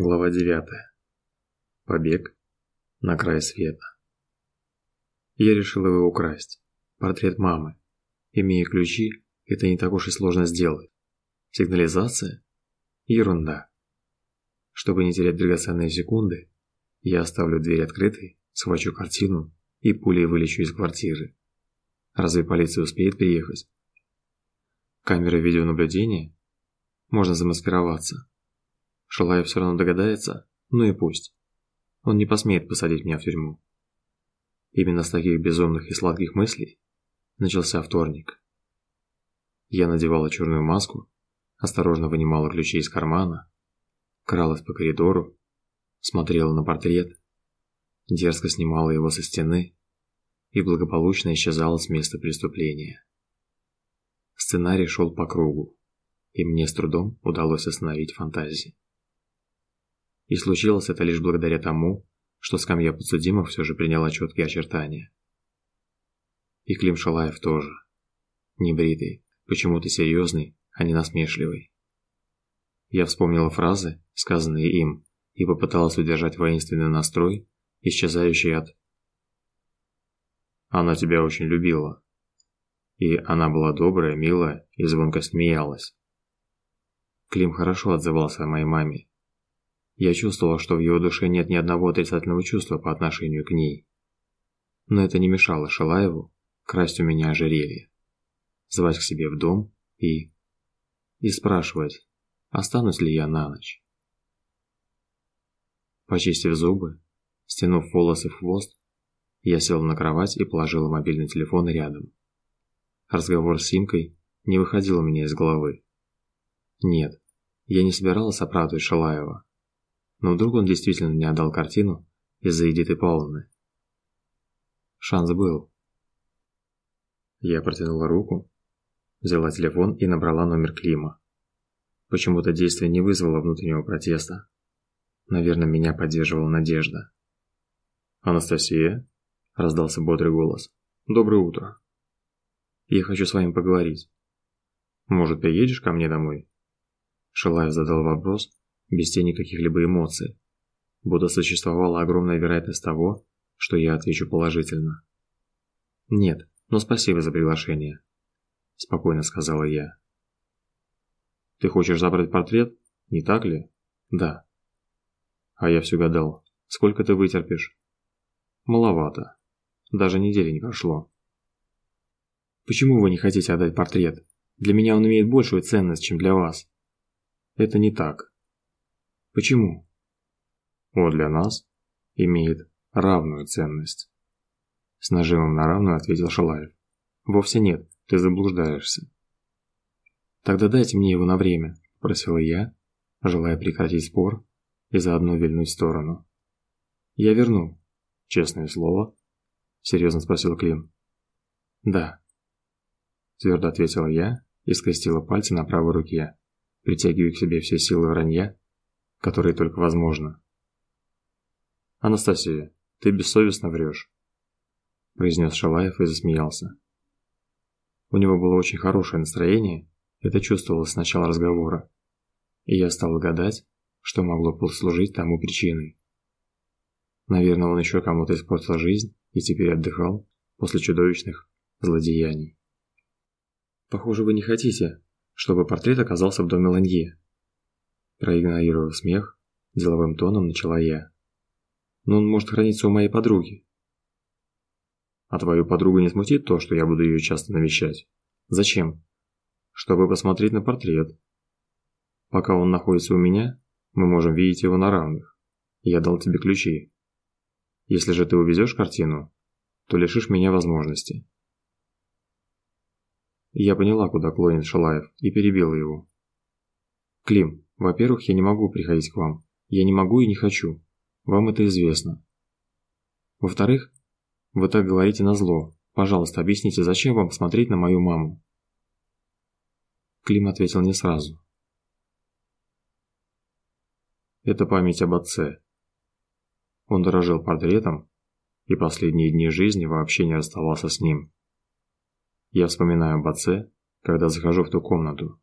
Глава 9. Побег на край света. Я решил его украсть. Портрет мамы. Имея ключи, это не так уж и сложно сделать. Сигнализация? Ерунда. Чтобы не терять драгоценные секунды, я оставлю дверь открытой, схвачу картину и пулей вылечу из квартиры. Разве полиция успеет приехать? Камера видеонаблюдения? Можно замаскироваться. Шалаев все равно догадается, ну и пусть. Он не посмеет посадить меня в тюрьму. Именно с таких безумных и сладких мыслей начался вторник. Я надевала черную маску, осторожно вынимала ключи из кармана, кралась по коридору, смотрела на портрет, дерзко снимала его со стены и благополучно исчезала с места преступления. Сценарий шел по кругу, и мне с трудом удалось остановить фантазии. И случилось это лишь благодаря тому, что скамья подсудимых все же приняла четкие очертания. И Клим Шалаев тоже. Небритый, почему-то серьезный, а не насмешливый. Я вспомнила фразы, сказанные им, и попыталась удержать воинственный настрой, исчезающий от «Она тебя очень любила». И она была добрая, милая и звонко смеялась. Клим хорошо отзывался о моей маме, я чувствовала, что в его душе нет ни одного отрицательного чувства по отношению к ней. Но это не мешало Шалаеву красть у меня ожерелье, звать к себе в дом и... и спрашивать, останусь ли я на ночь. Почистив зубы, стянув волосы в хвост, я села на кровать и положила мобильный телефон рядом. Разговор с Симкой не выходил у меня из головы. Нет, я не собиралась оправдывать Шалаева. Но вдруг он действительно не отдал картину из-за Эдиты Павловны. Шанс был. Я протянула руку, взяла телефон и набрала номер Клима. Почему-то действие не вызвало внутреннего протеста. Наверное, меня поддерживала надежда. «Анастасия?» – раздался бодрый голос. «Доброе утро. Я хочу с вами поговорить. Может, приедешь ко мне домой?» Шилаев задал вопрос, без тени каких-либо эмоций, будто существовала огромная вероятность того, что я отвечу положительно. «Нет, но спасибо за приглашение», – спокойно сказала я. «Ты хочешь забрать портрет, не так ли?» «Да». «А я все гадал. Сколько ты вытерпишь?» «Маловато. Даже недели не прошло». «Почему вы не хотите отдать портрет? Для меня он имеет большую ценность, чем для вас». «Это не так. Почему? Он для нас имеет равную ценность. С нажимом на равную ответил Шалаев. Вовсе нет, ты заблуждаешься. Тогда дайте мне его на время, просила я, желая прекратить спор и заодно вильнуть сторону. Я верну. Честное слово? Серьезно спросил Клим. Да. Твердо ответила я и скрестила пальцы на правой руке, притягивая к себе все силы вранья которые только возможно. «Анастасия, ты бессовестно врешь», – произнес Шалаев и засмеялся. У него было очень хорошее настроение, это чувствовалось с начала разговора, и я стал гадать, что могло послужить тому причиной. Наверное, он еще кому-то испортил жизнь и теперь отдыхал после чудовищных злодеяний. «Похоже, вы не хотите, чтобы портрет оказался в доме Ланье», Проигнорировав смех, деловым тоном начала я. Но он может храниться у моей подруги. А твою подругу не смутит то, что я буду ее часто навещать? Зачем? Чтобы посмотреть на портрет. Пока он находится у меня, мы можем видеть его на равных. Я дал тебе ключи. Если же ты увезешь картину, то лишишь меня возможности. Я поняла, куда клонит Шалаев, и перебила его. Клим, во-первых, я не могу приходить к вам. Я не могу и не хочу. Вам это известно. Во-вторых, вы так говорите на зло. Пожалуйста, объясните, зачем вам смотреть на мою маму? Клим ответил не сразу. Это память об отце. Он дорожил портретом и последние дни жизни вообще не расставался с ним. Я вспоминаю об отце, когда захожу в ту комнату.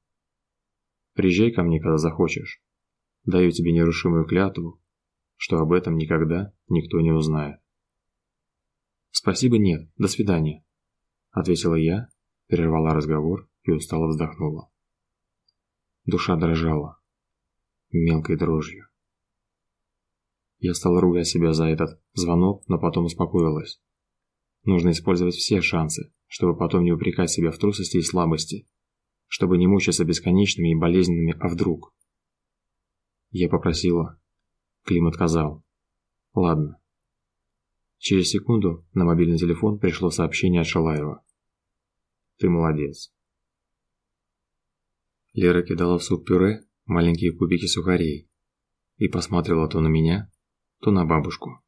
Приезжай ко мне, когда захочешь. Даю тебе нерушимую клятву, что об этом никогда никто не узнает. Спасибо, нет. До свидания, ответила я, прервала разговор и устало вздохнула. Душа дрожала мелкой дрожью. Я стала ругать себя за этот звонок, но потом успокоилась. Нужно использовать все шансы, чтобы потом не упрекать себя в трусости и слабости, чтобы не мучиться бесконечными и болезненными «а вдруг?». Я попросила. Клим отказал. Ладно. Через секунду на мобильный телефон пришло сообщение от Шалаева. Ты молодец. Лера кидала в суп-пюре маленькие кубики сухарей и посмотрела то на меня, то на бабушку.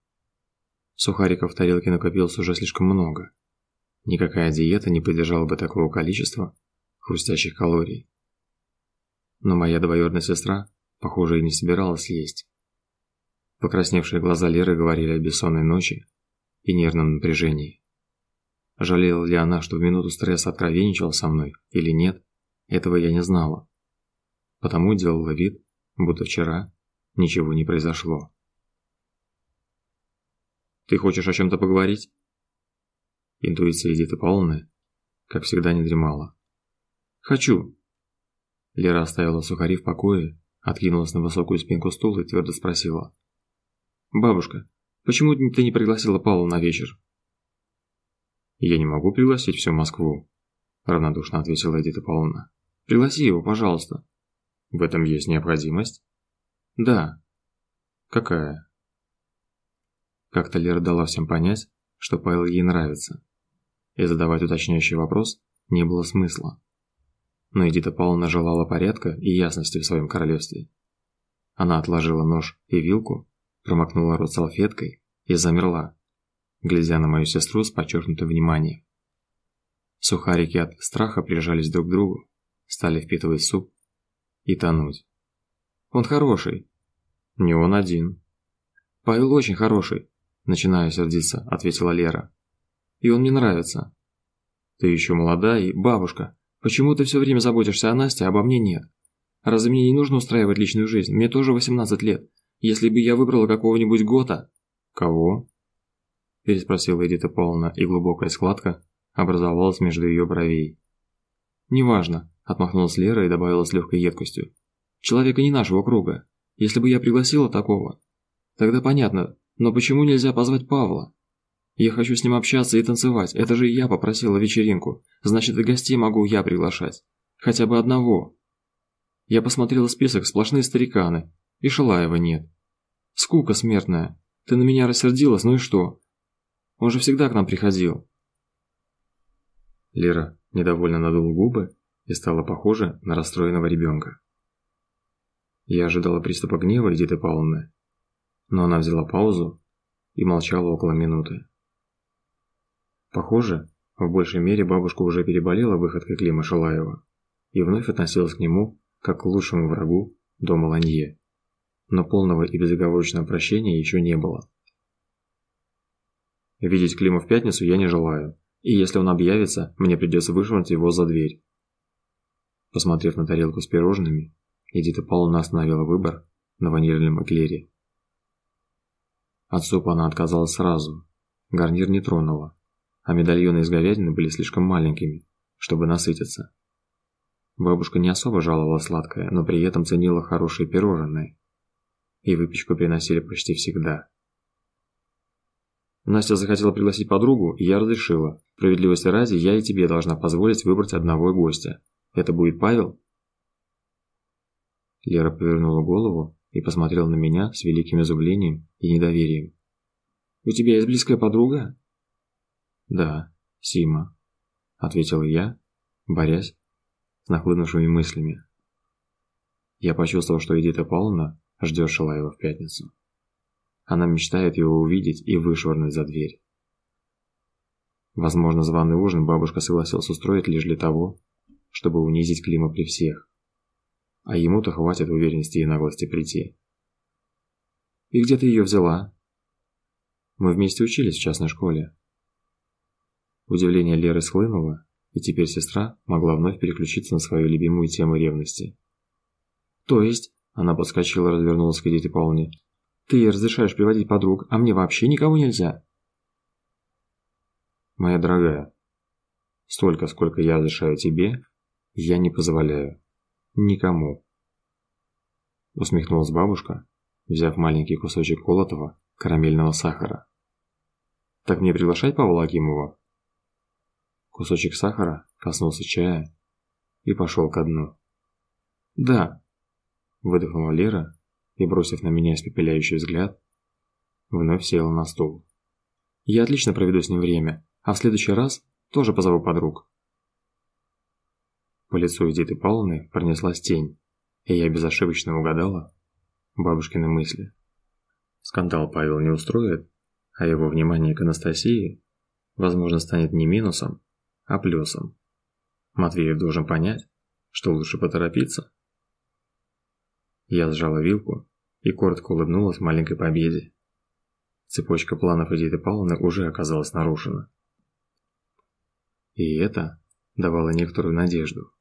Сухариков в тарелке накопилось уже слишком много. Никакая диета не поддержала бы такого количества хрустящих калорий. Но моя двоюродная сестра, похоже, и не собиралась есть. Покрасневшие глаза Леры говорили о бессонной ночи и нервном напряжении. Жалела ли она, что в минуту стресса откровенничала со мной или нет, этого я не знала. Потому делала вид, будто вчера ничего не произошло. Ты хочешь о чем-то поговорить? Интуиция Эдиты Павловны, как всегда, не дремала. Хочу. Лера оставила сухари в покое, откинулась на высокую спинку стула и твердо спросила. Бабушка, почему ты не пригласила Павла на вечер? Я не могу пригласить всю Москву, равнодушно ответила Эдита Павловна. Пригласи его, пожалуйста. В этом есть необходимость? Да. Какая? Как-то Лера дала всем понять, что Павел ей нравится. И задавать уточняющий вопрос не было смысла. Но Эдита Павловна желала порядка и ясности в своем королевстве. Она отложила нож и вилку, промокнула рот салфеткой и замерла, глядя на мою сестру с подчеркнутым вниманием. Сухарики от страха прижались друг к другу, стали впитывать суп и тонуть. «Он хороший». «Не он один». «Павел очень хороший. Начиная сердиться, ответила Лера. И он мне нравится. Ты еще молода и бабушка. Почему ты все время заботишься о Насте, а обо мне нет? Разве мне не нужно устраивать личную жизнь? Мне тоже 18 лет. Если бы я выбрала какого-нибудь Гота... Кого? Переспросила Эдита Павловна, и глубокая складка образовалась между ее бровей. «Неважно», – отмахнулась Лера и добавила с легкой едкостью. «Человека не нашего круга. Если бы я пригласила такого, тогда понятно, но почему нельзя позвать Павла? Я хочу с ним общаться и танцевать. Это же я попросила вечеринку. Значит, и гостей могу я приглашать. Хотя бы одного. Я посмотрела список, сплошные стариканы. И Шалаева нет. Скука смертная. Ты на меня рассердилась, ну и что? Он же всегда к нам приходил. Лера недовольно надула губы и стала похожа на расстроенного ребенка. Я ожидала приступа гнева Эдиты Павловны, но она взяла паузу и молчала около минуты. Похоже, в большей мере бабушка уже переболела выходкой Клима Шалаева и вновь относилась к нему как к лучшему врагу дома Ланье. Но полного и безоговорочного прощения еще не было. Видеть Клима в пятницу я не желаю, и если он объявится, мне придется вышвырнуть его за дверь. Посмотрев на тарелку с пирожными, Эдита Павловна остановила выбор на ванильном эклере от супа она отказалась сразу. Гарнир не тронула, а медальоны из говядины были слишком маленькими, чтобы насытиться. Бабушка не особо жаловала сладкое, но при этом ценила хорошие пирожные. И выпечку приносили почти всегда. Настя захотела пригласить подругу, и я разрешила. Справедливости ради, я и тебе должна позволить выбрать одного гостя. Это будет Павел? Лера повернула голову и посмотрел на меня с великим изумлением и недоверием. «У тебя есть близкая подруга?» «Да, Сима», — ответил я, борясь с нахлынувшими мыслями. Я почувствовал, что Эдита Павловна ждет Шилаева в пятницу. Она мечтает его увидеть и вышвырнуть за дверь. Возможно, званый ужин бабушка согласилась устроить лишь для того, чтобы унизить Клима при всех а ему-то хватит уверенности и наглости прийти. И где ты ее взяла? Мы вместе учились в частной школе. Удивление Леры схлынуло, и теперь сестра могла вновь переключиться на свою любимую тему ревности. То есть, Она подскочила развернулась к Эдите Павловне. «Ты разрешаешь приводить подруг, а мне вообще никого нельзя?» «Моя дорогая, столько, сколько я разрешаю тебе, я не позволяю. Никому». Усмехнулась бабушка, взяв маленький кусочек колотого карамельного сахара. «Так мне приглашать Павла Акимова?» Кусочек сахара коснулся чая и пошел ко дну. «Да», – выдохнула Лера и, бросив на меня испепеляющий взгляд, вновь села на стул. «Я отлично проведу с ним время, а в следующий раз тоже позову подруг». По лицу Эдиты Павловны пронеслась тень, и я безошибочно угадала бабушкины мысли. Скандал Павел не устроит, а его внимание к Анастасии, возможно, станет не минусом, а плюсом. Матвеев должен понять, что лучше поторопиться. Я сжала вилку и коротко улыбнулась маленькой победе. Цепочка планов Эдиты Павловны уже оказалась нарушена. И это давало некоторую надежду.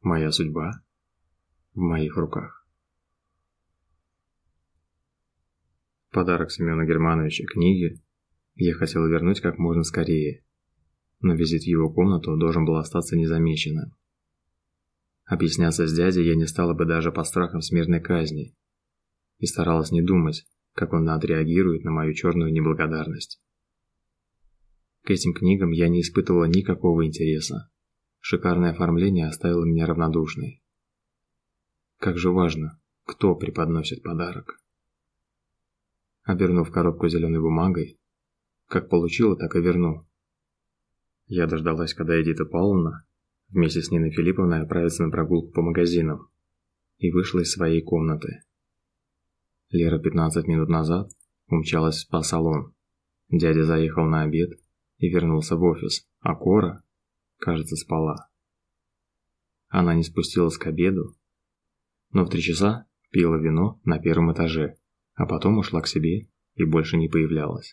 Моя судьба в моих руках. Подарок Семена Германовича книги я хотел вернуть как можно скорее, но визит в его комнату должен был остаться незамеченным. Объясняться с дядей я не стала бы даже по страхам смертной казни и старалась не думать, как он отреагирует на мою черную неблагодарность. К этим книгам я не испытывала никакого интереса. Шикарное оформление оставило меня равнодушной. Как же важно, кто преподносит подарок. Обернув коробку зеленой бумагой, как получила, так и верну. Я дождалась, когда Эдита Павловна вместе с Ниной Филипповной отправится на прогулку по магазинам и вышла из своей комнаты. Лера 15 минут назад умчалась в спа-салон. Дядя заехал на обед и вернулся в офис, а Кора, кажется, спала. Она не спустилась к обеду, но в три часа пила вино на первом этаже, а потом ушла к себе и больше не появлялась.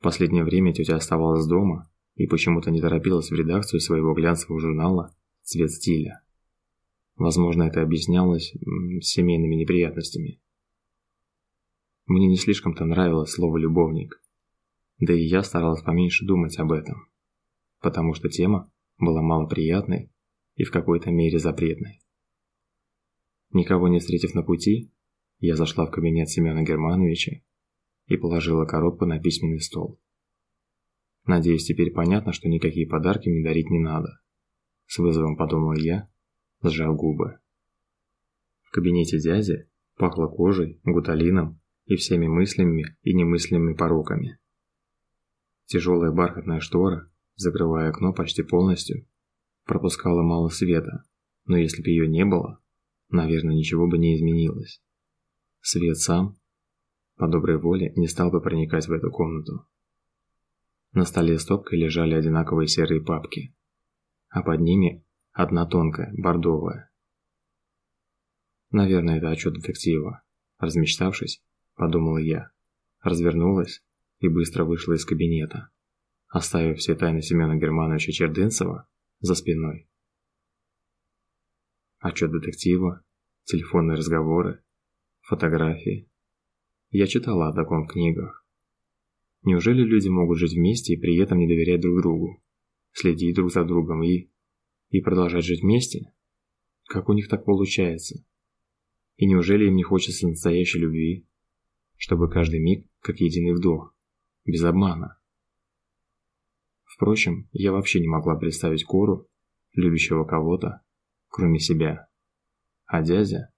В последнее время тетя оставалась дома и почему-то не торопилась в редакцию своего глянцевого журнала «Цвет стиля». Возможно, это объяснялось семейными неприятностями. Мне не слишком-то нравилось слово «любовник», да и я старалась поменьше думать об этом, потому что тема была малоприятной и в какой-то мере запретной. Никого не встретив на пути, я зашла в кабинет Семена Германовича и положила коробку на письменный стол. Надеюсь, теперь понятно, что никакие подарки мне дарить не надо. С вызовом подумал я, сжав губы. В кабинете дяди пахло кожей, гуталином и всеми мыслями и немыслимыми пороками. Тяжелая бархатная штора, закрывая окно почти полностью, пропускала мало света, но если бы ее не было, наверное, ничего бы не изменилось. Свет сам, по доброй воле, не стал бы проникать в эту комнату. На столе стопкой лежали одинаковые серые папки, а под ними одна тонкая, бордовая. Наверное, это отчет детектива. Размечтавшись, подумала я, развернулась и быстро вышла из кабинета, оставив все тайны Семена Германовича Чердынцева за спиной. Отчет детектива, телефонные разговоры, фотографии. Я читала о таком книгах. Неужели люди могут жить вместе и при этом не доверять друг другу, следить друг за другом и... и продолжать жить вместе? Как у них так получается? И неужели им не хочется настоящей любви, чтобы каждый миг как единый вдох, без обмана? Впрочем, я вообще не могла представить Кору, любящего кого-то, кроме себя. А дядя?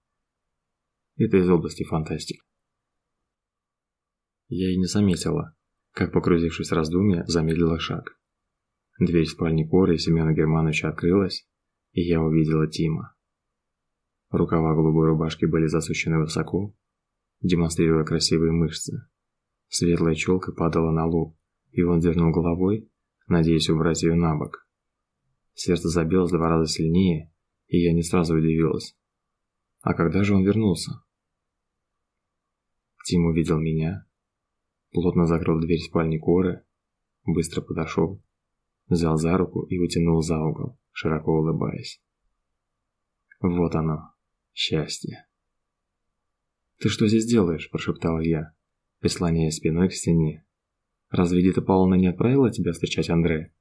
Это из области фантастики. Я и не заметила, как, погрузившись в раздумья, замедлила шаг. Дверь спальни Коры Семена Германовича открылась, и я увидела Тима. Рукава голубой рубашки были засучены высоко, демонстрируя красивые мышцы. Светлая челка падала на лоб, и он дернул головой, надеясь убрать ее на бок. Сердце забилось два раза сильнее, и я не сразу удивилась. А когда же он вернулся? Тим увидел меня, плотно закрыл дверь спальни Коры, быстро подошел, взял за руку и вытянул за угол, широко улыбаясь. Вот оно, счастье. «Ты что здесь делаешь?» – прошептала я, прислоняясь спиной к стене. «Разве Дита Павловна не отправила тебя встречать Андрея?»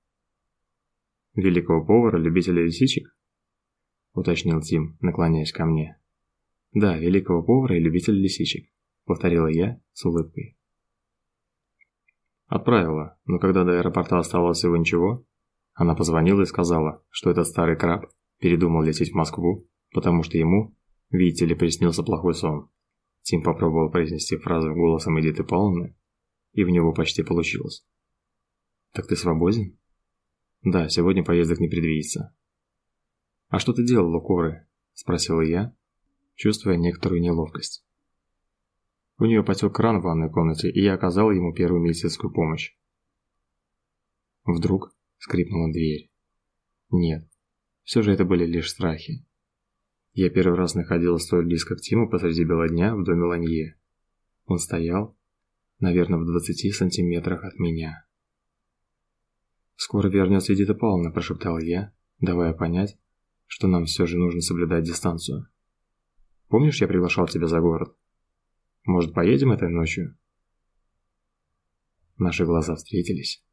«Великого повара, любителя лисичек?» – уточнил Тим, наклоняясь ко мне. «Да, великого повара и любителя лисичек», – повторила я с улыбкой. Отправила, но когда до аэропорта оставалось всего ничего, она позвонила и сказала, что этот старый краб передумал лететь в Москву, потому что ему, видите ли, приснился плохой сон. Тим попробовал произнести фразу голосом Эдиты Павловны, и в него почти получилось. «Так ты свободен?» «Да, сегодня поездок не предвидится». «А что ты делал у Коры?» – спросила я, чувствуя некоторую неловкость. У нее потек кран в ванной комнате, и я оказал ему первую медицинскую помощь. Вдруг скрипнула дверь. Нет, все же это были лишь страхи. Я первый раз находилась столь близко к Тиму посреди бела дня в доме Ланье. Он стоял, наверное, в двадцати сантиметрах от меня. «Скоро вернется Эдита Павловна», – прошептал я, давая понять, что нам все же нужно соблюдать дистанцию. «Помнишь, я приглашал тебя за город?» Может, поедем этой ночью?» Наши глаза встретились.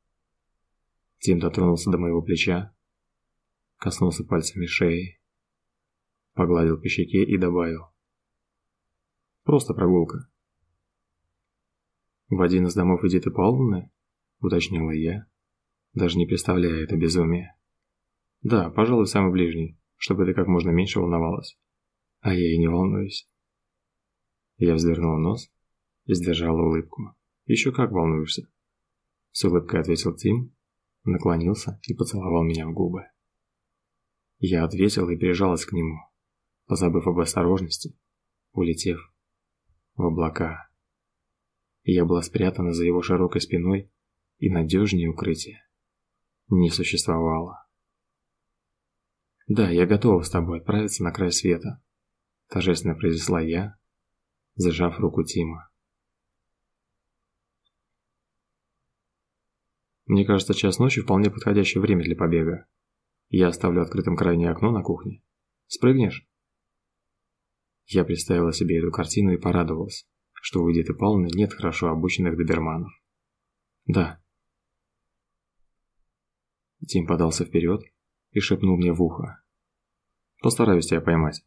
Тим дотронулся до моего плеча, коснулся пальцами шеи, погладил по щеке и добавил. «Просто прогулка». «В один из домов Эдиты Павловны?» – уточнила я, даже не представляя это безумие. «Да, пожалуй, самый ближний, чтобы ты как можно меньше волновалась. А я и не волнуюсь». Я вздернул нос и сдержал улыбку. «Еще как волнуешься?» С улыбкой ответил Тим, наклонился и поцеловал меня в губы. Я ответил и прижалась к нему, позабыв об осторожности, улетев в облака. Я была спрятана за его широкой спиной, и надежнее укрытия не существовало. «Да, я готова с тобой отправиться на край света», – торжественно произнесла я, зажав руку Тима. Мне кажется, час ночи вполне подходящее время для побега. Я оставлю открытым крайнее окно на кухне. Спрыгнешь? Я представила себе эту картину и порадовалась, что у Эдиты Павловны нет хорошо обученных доберманов. Да. Тим подался вперед и шепнул мне в ухо. Постараюсь тебя поймать.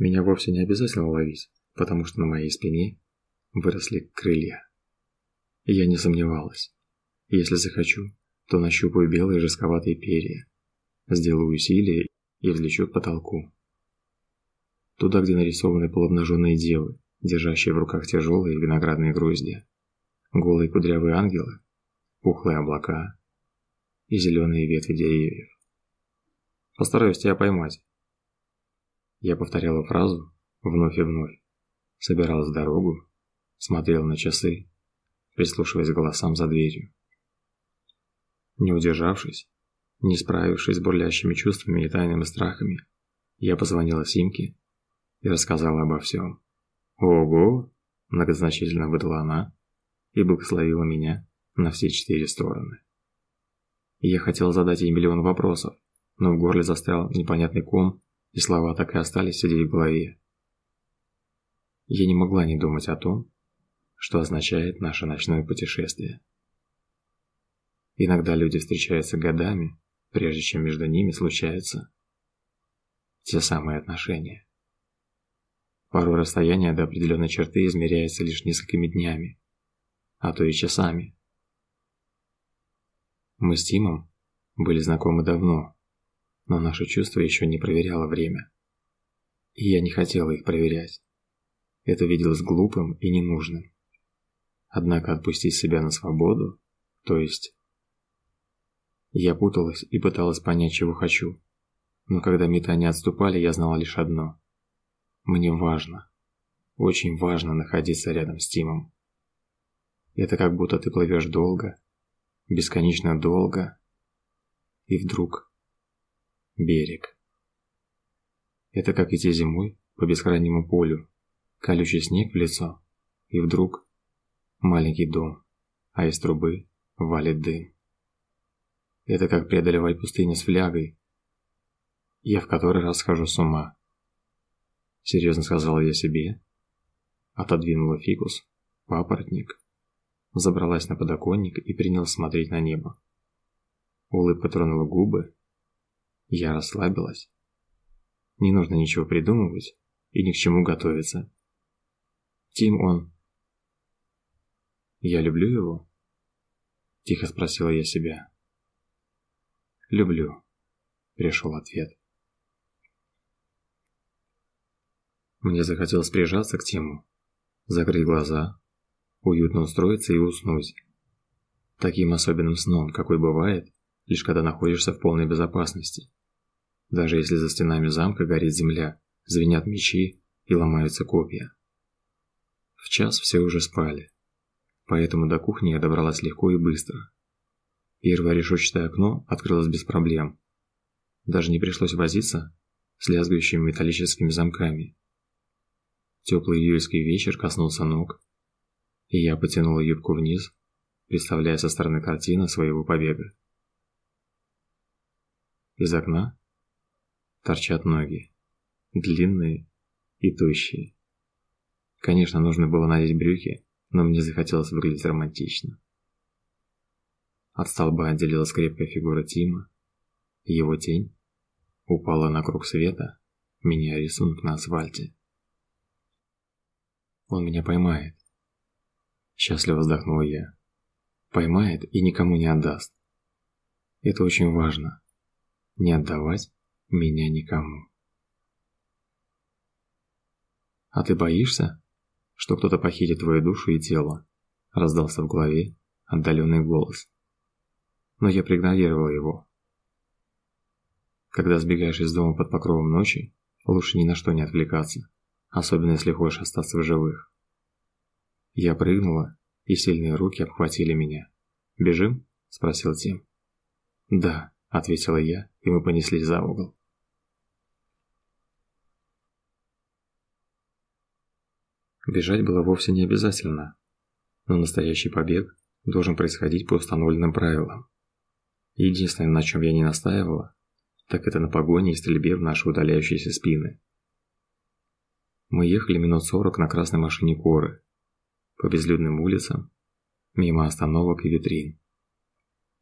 Меня вовсе не обязательно ловить, потому что на моей спине выросли крылья. Я не сомневалась. Если захочу, то нащупаю белые жестковатые перья, сделаю усилие и взлечу к потолку. Туда, где нарисованы полуобнаженные девы, держащие в руках тяжелые виноградные грозди, голые кудрявые ангелы, пухлые облака и зеленые ветви деревьев. Постараюсь тебя поймать, я повторяла фразу вновь и вновь. Собиралась в дорогу, смотрела на часы, прислушиваясь к голосам за дверью. Не удержавшись, не справившись с бурлящими чувствами и тайными страхами, я позвонила Симке и рассказала обо всем. «Ого!» – многозначительно выдала она и благословила меня на все четыре стороны. Я хотел задать ей миллион вопросов, но в горле застрял непонятный ком и слова так и остались сидеть в голове. Я не могла не думать о том, что означает наше ночное путешествие. Иногда люди встречаются годами, прежде чем между ними случаются те самые отношения. Порой расстояние до определенной черты измеряется лишь несколькими днями, а то и часами. Мы с Тимом были знакомы давно, но наше чувство еще не проверяло время. И я не хотела их проверять. Это виделось глупым и ненужным. Однако отпустить себя на свободу, то есть... Я путалась и пыталась понять, чего хочу. Но когда метания отступали, я знала лишь одно. Мне важно, очень важно находиться рядом с Тимом. Это как будто ты плывешь долго, бесконечно долго, и вдруг берег. Это как идти зимой по бескрайнему полю, колючий снег в лицо, и вдруг маленький дом, а из трубы валит дым. Это как преодолевать пустыню с флягой. Я в который раз схожу с ума. серьезно сказала я себе, отодвинула фикус, папоротник, забралась на подоконник и принялась смотреть на небо. Улыбка тронула губы, я расслабилась. Не нужно ничего придумывать и ни к чему готовиться. Тим он... Я люблю его? Тихо спросила я себя. Люблю, пришел ответ. Мне захотелось прижаться к Тиму, закрыть глаза, уютно устроиться и уснуть. Таким особенным сном, какой бывает, лишь когда находишься в полной безопасности. Даже если за стенами замка горит земля, звенят мечи и ломаются копья. В час все уже спали, поэтому до кухни я добралась легко и быстро. Первое решетчатое окно открылось без проблем. Даже не пришлось возиться с лязгающими металлическими замками. Теплый июльский вечер коснулся ног, и я потянула юбку вниз, представляя со стороны картины своего побега. Из окна торчат ноги, длинные и тощие. Конечно, нужно было надеть брюки, но мне захотелось выглядеть романтично. От столба отделилась крепкая фигура Тима, его тень упала на круг света, меняя рисунок на асфальте. Он меня поймает. Счастливо вздохнула я. Поймает и никому не отдаст. Это очень важно. Не отдавать меня никому. А ты боишься, что кто-то похитит твою душу и тело? Раздался в голове отдаленный голос. Но я проигнорировал его. Когда сбегаешь из дома под покровом ночи, лучше ни на что не отвлекаться особенно если хочешь остаться в живых. Я прыгнула, и сильные руки обхватили меня. «Бежим?» – спросил Тим. «Да», – ответила я, и мы понеслись за угол. Бежать было вовсе не обязательно, но настоящий побег должен происходить по установленным правилам. Единственное, на чем я не настаивала, так это на погоне и стрельбе в наши удаляющиеся спины. Мы ехали минут сорок на красной машине Коры, по безлюдным улицам, мимо остановок и витрин.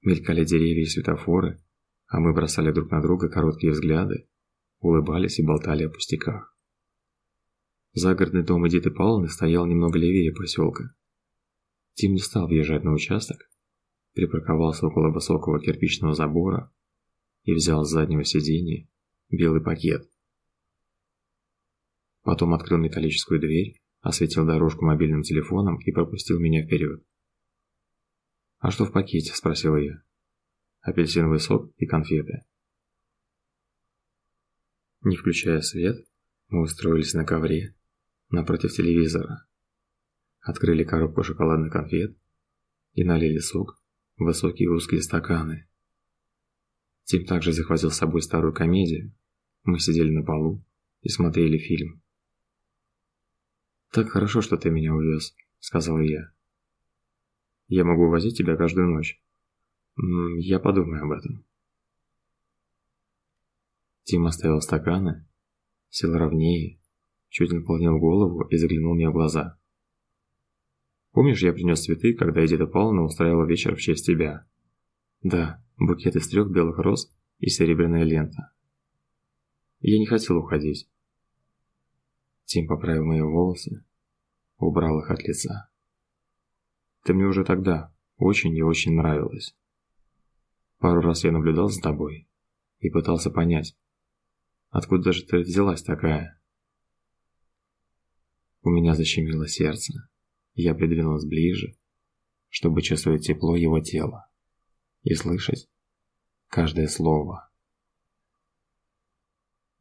Мелькали деревья и светофоры, а мы бросали друг на друга короткие взгляды, улыбались и болтали о пустяках. Загородный дом Эдиты Павловны стоял немного левее поселка. Тим не стал въезжать на участок, припарковался около высокого кирпичного забора и взял с заднего сиденья белый пакет, Потом открыл металлическую дверь, осветил дорожку мобильным телефоном и пропустил меня вперед. «А что в пакете?» – спросила я. «Апельсиновый сок и конфеты». Не включая свет, мы устроились на ковре, напротив телевизора. Открыли коробку шоколадных конфет и налили сок в высокие узкие стаканы. Тим также захватил с собой старую комедию. Мы сидели на полу и смотрели фильм. «Так хорошо, что ты меня увез», — сказал я. «Я могу возить тебя каждую ночь. Я подумаю об этом». Тим оставил стаканы, сел ровнее, чуть наклонил голову и заглянул мне в глаза. «Помнишь, я принес цветы, когда Эдита Павловна устраивала вечер в честь тебя?» «Да, букет из трех белых роз и серебряная лента». Я не хотел уходить. Тим поправил мои волосы, убрал их от лица. Ты мне уже тогда очень и очень нравилась. Пару раз я наблюдал за тобой и пытался понять, откуда же ты взялась такая. У меня защемило сердце, я придвинулась ближе, чтобы чувствовать тепло его тела и слышать каждое слово.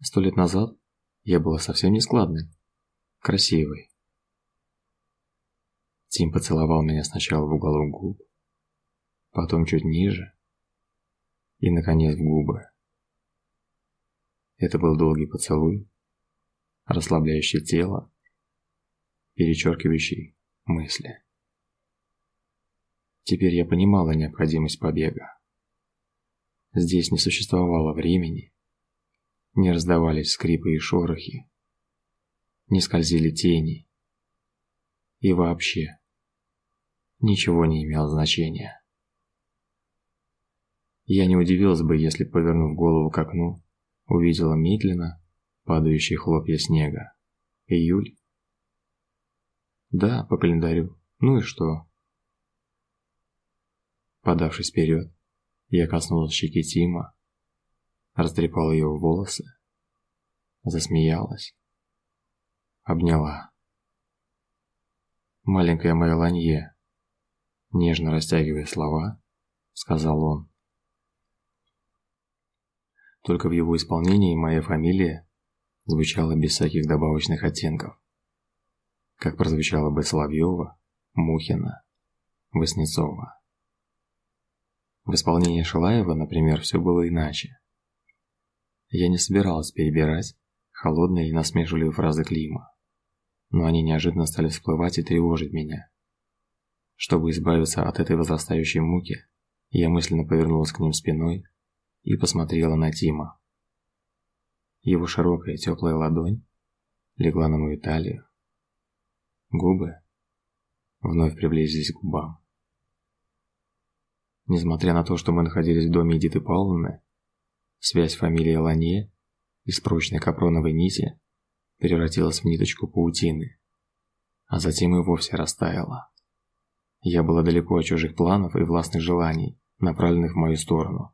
Сто лет назад я была совсем не складной красивый. Тим поцеловал меня сначала в уголок губ, потом чуть ниже и, наконец, в губы. Это был долгий поцелуй, расслабляющий тело, перечеркивающий мысли. Теперь я понимала необходимость побега. Здесь не существовало времени, не раздавались скрипы и шорохи, не скользили тени. И вообще, ничего не имело значения. Я не удивился бы, если, повернув голову к окну, увидела медленно падающие хлопья снега. Июль? Да, по календарю. Ну и что? Подавшись вперед, я коснулась щеки Тима, растрепала его волосы, засмеялась, обняла. Маленькая моя Ланье, нежно растягивая слова, сказал он. Только в его исполнении моя фамилия звучала без всяких добавочных оттенков. Как прозвучала бы Соловьева, Мухина, Васнецова. В исполнении Шилаева, например, все было иначе. Я не собиралась перебирать холодные и насмешливые фразы Клима, но они неожиданно стали всплывать и тревожить меня. Чтобы избавиться от этой возрастающей муки, я мысленно повернулась к ним спиной и посмотрела на Тима. Его широкая теплая ладонь легла на мою талию. Губы вновь приблизились к губам. Несмотря на то, что мы находились в доме Эдиты Павловны, связь фамилии Ланье из прочной капроновой нити превратилась в ниточку паутины, а затем и вовсе растаяла. Я была далеко от чужих планов и властных желаний, направленных в мою сторону.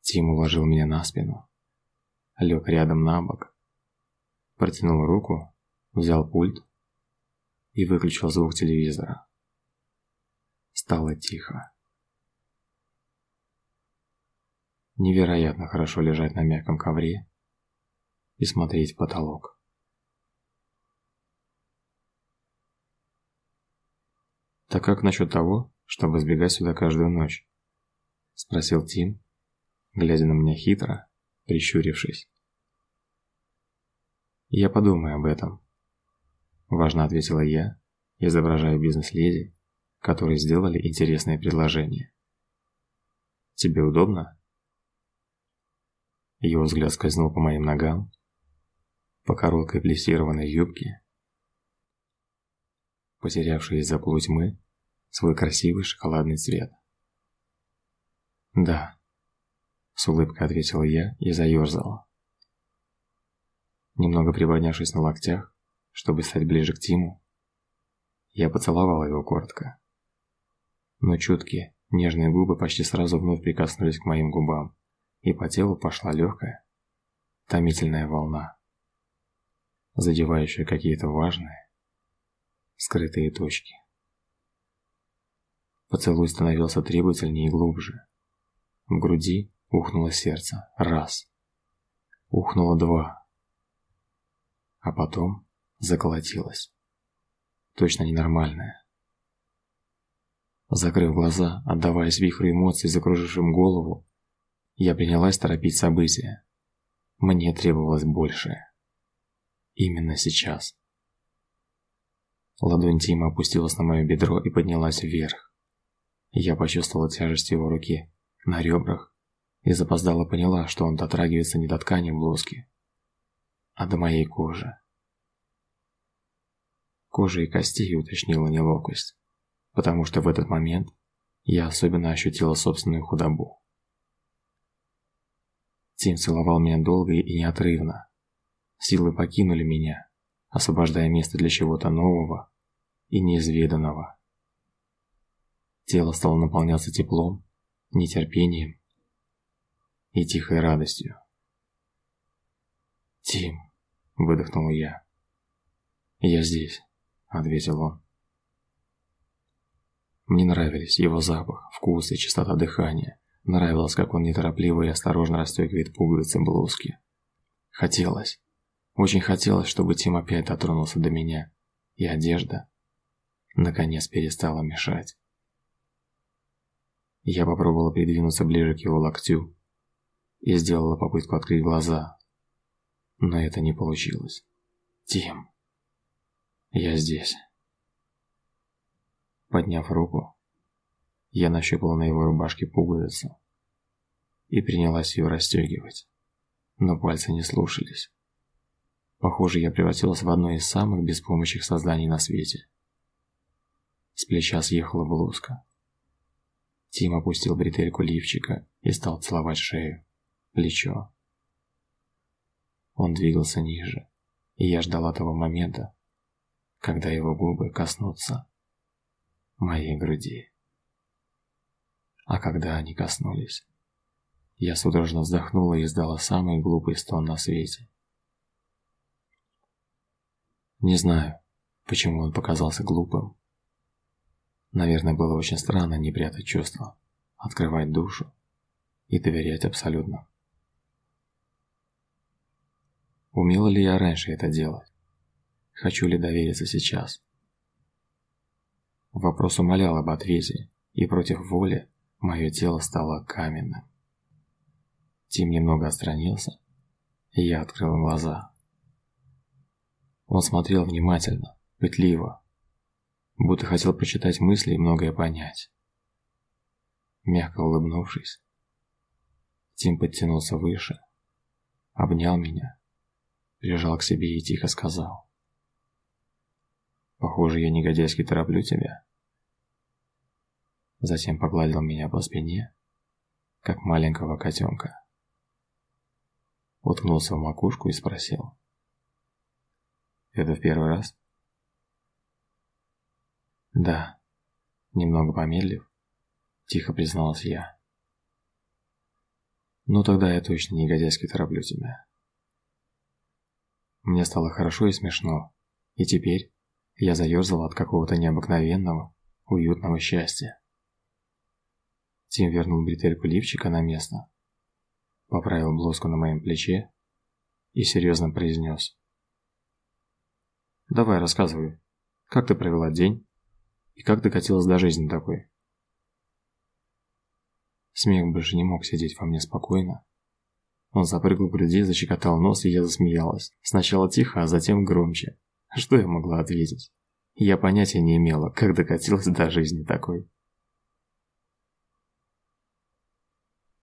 Тим уложил меня на спину, лег рядом на бок, протянул руку, взял пульт и выключил звук телевизора. Стало тихо. Невероятно хорошо лежать на мягком ковре и смотреть в потолок. «Так как насчет того, чтобы сбегать сюда каждую ночь?» – спросил Тим, глядя на меня хитро, прищурившись. «Я подумаю об этом», – важно ответила я, изображая бизнес-леди, которые сделали интересное предложение. «Тебе удобно?» Его взгляд скользнул по моим ногам, по короткой плессированной юбке, потерявшей из-за полутьмы свой красивый шоколадный цвет. «Да», с улыбкой ответила я и заерзала. Немного приподнявшись на локтях, чтобы стать ближе к Тиму, я поцеловала его коротко. Но чуткие, нежные губы почти сразу вновь прикоснулись к моим губам, и по телу пошла легкая, томительная волна, задевающая какие-то важные, скрытые точки. Поцелуй становился требовательнее и глубже. В груди Ухнуло сердце. Раз. Ухнуло два. А потом заколотилось. Точно ненормальное. Закрыв глаза, отдаваясь вихрю эмоций, закружившим голову, я принялась торопить события. Мне требовалось большее. Именно сейчас. Ладонь Тима опустилась на мое бедро и поднялась вверх. Я почувствовала тяжесть его руки на ребрах и запоздала поняла, что он дотрагивается не до ткани блузки, а до моей кожи. Кожа и костей уточнила неловкость, потому что в этот момент я особенно ощутила собственную худобу. Тим целовал меня долго и неотрывно. Силы покинули меня, освобождая место для чего-то нового и неизведанного. Тело стало наполняться теплом, нетерпением и тихой радостью. «Тим», — выдохнул я. «Я здесь», — ответил он. Мне нравились его запах, вкус и частота дыхания. Нравилось, как он неторопливо и осторожно расстегивает пуговицы блузки. Хотелось, очень хотелось, чтобы Тим опять дотронулся до меня, и одежда, наконец, перестала мешать. Я попробовала придвинуться ближе к его локтю, и сделала попытку открыть глаза. Но это не получилось. Тим. Я здесь. Подняв руку, я нащупала на его рубашке пуговицу и принялась ее расстегивать. Но пальцы не слушались. Похоже, я превратилась в одно из самых беспомощных созданий на свете. С плеча съехала блузка. Тим опустил бретельку лифчика и стал целовать шею, плечо. Он двигался ниже, и я ждала того момента, когда его губы коснутся моей груди. А когда они коснулись, я судорожно вздохнула и издала самый глупый стон на свете. Не знаю, почему он показался глупым. Наверное, было очень странно не прятать чувства, открывать душу и доверять абсолютно. Умела ли я раньше это делать? Хочу ли довериться сейчас? Вопрос умолял об ответе, и против воли мое тело стало каменным. Тим немного отстранился, и я открыл глаза. Он смотрел внимательно, пытливо, будто хотел прочитать мысли и многое понять. Мягко улыбнувшись, Тим подтянулся выше, обнял меня, прижал к себе и тихо сказал. «Похоже, я негодяйски тороплю тебя». Затем погладил меня по спине, как маленького котенка. Уткнулся в макушку и спросил. Это в первый раз? Да. Немного помедлив, тихо призналась я. Ну тогда я точно негодяйски тороплю тебя. Мне стало хорошо и смешно, и теперь я заерзал от какого-то необыкновенного, уютного счастья. Тим вернул бретельку лифчика на место, поправил блузку на моем плече и серьезно произнес. Давай, рассказывай. Как ты провела день? И как докатилась до жизни такой? Смех больше не мог сидеть во мне спокойно. Он запрыгал в груди, защекотал нос, и я засмеялась. Сначала тихо, а затем громче. Что я могла ответить? Я понятия не имела, как докатилась до жизни такой.